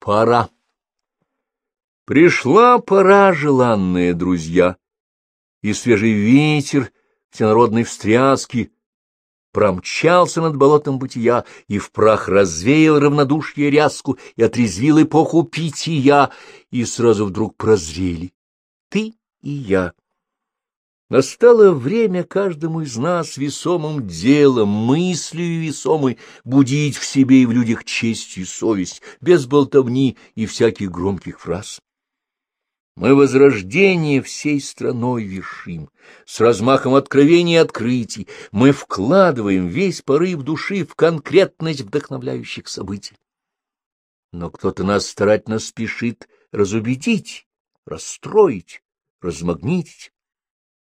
Пора. Пришла пора, желанные друзья, и свежий ветер всенародной встряски промчался над болотом бытия и в прах развеял равнодушие ряску и отрезвил эпоху питья, и сразу вдруг прозрели ты и я. Настало время каждому из нас весомым делом, мыслью весомой, будить в себе и в людях честь и совесть, без болтовни и всяких громких фраз. Мы возрождение всей страной вершим, с размахом откровений и открытий, мы вкладываем весь порыв души в конкретность вдохновляющих событий. Но кто-то нас старательно спешит разубедить, расстроить, размагнитить.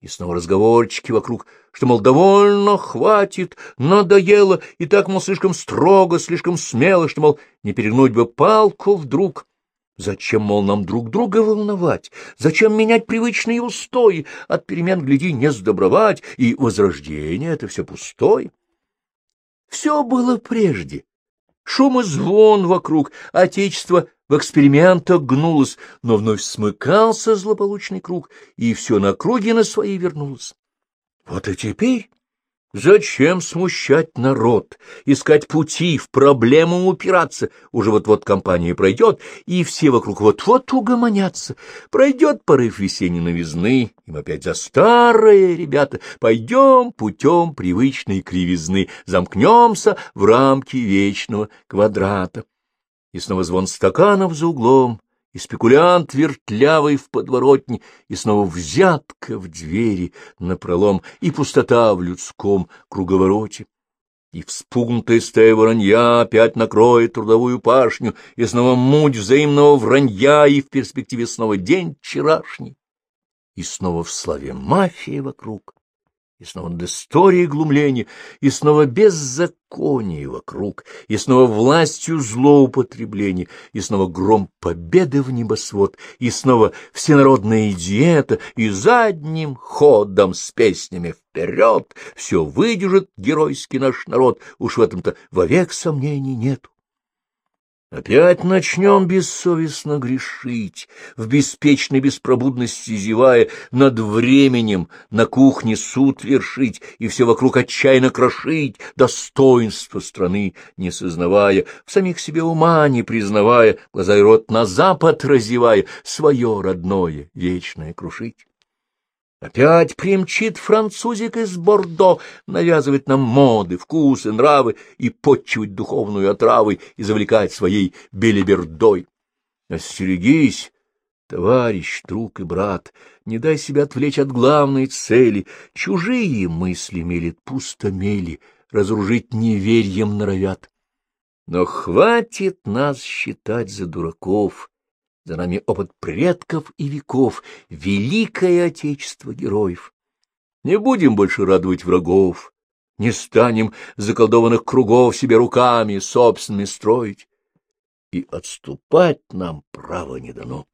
И снова разговорчики вокруг, что, мол, довольно, хватит, надоело, и так, мол, слишком строго, слишком смело, что, мол, не перегнуть бы палку вдруг. Зачем, мол, нам друг друга волновать? Зачем менять привычные устои? От перемен, гляди, не сдобровать, и возрождение — это все пустое. Все было прежде. Шум и звон вокруг, отечество в экспериментах гнулось, но вновь смыкался злополучный круг, и все на круге на свои вернулось. Вот и теперь зачем смущать народ, искать пути, в проблему упираться? Уже вот-вот компания пройдет, и все вокруг вот-вот угомонятся. Пройдет порыв весенней новизны, им опять за старые ребята. Пойдем путем привычной кривизны, замкнемся в рамки вечного квадрата и снова звон стаканов за углом, и спекулянт вертлявый в подворотне, и снова взятка в двери напролом, и пустота в людском круговороте. И вспугнутая стая воронья опять накроет трудовую пашню, и снова муть взаимного вранья, и в перспективе снова день вчерашний. И снова в славе мафия вокруг, и снова над историей глумления, и снова беззаконие вокруг, и снова властью злоупотребления, и снова гром победы в небосвод, и снова всенародная диета, и задним ходом с песнями вперед все выдержит геройский наш народ, уж в этом-то вовек сомнений нету. Опять начнем бессовестно грешить, в беспечной беспробудности зевая, над временем на кухне суд вершить и все вокруг отчаянно крошить, достоинство страны не сознавая, в самих себе ума не признавая, глаза и рот на запад разевая, свое родное вечное крушить. Опять примчит французик из Бордо, навязывать нам моды, вкусы, нравы и подчивать духовную отравой и завлекать своей белибердой. Остерегись, товарищ, друг и брат, не дай себя отвлечь от главной цели. Чужие мысли мелет пустомели, разоружить неверьем норовят. Но хватит нас считать за дураков, за нами опыт предков и веков, великое отечество героев. Не будем больше радовать врагов, не станем заколдованных кругов себе руками собственными строить. И отступать нам право не дано.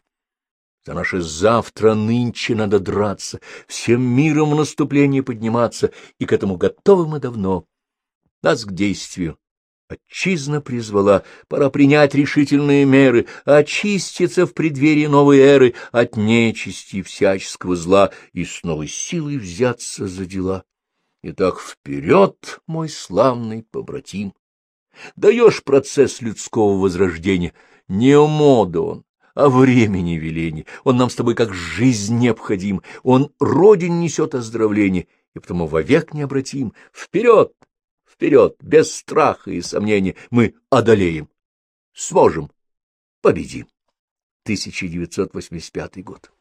За наше завтра нынче надо драться, всем миром в наступление подниматься, и к этому готовы мы давно. Нас к действию Отчизна призвала, пора принять решительные меры, очиститься в преддверии новой эры от нечисти всяческого зла и с новой силой взяться за дела. Итак, вперед, мой славный побратим! Даешь процесс людского возрождения, не мода он, а времени веление. Он нам с тобой как жизнь необходим, он родине несет оздоровление, и потому вовек необратим. Вперед! Вперед, без страха и сомнения, мы одолеем. Сможем, победим. 1985 год.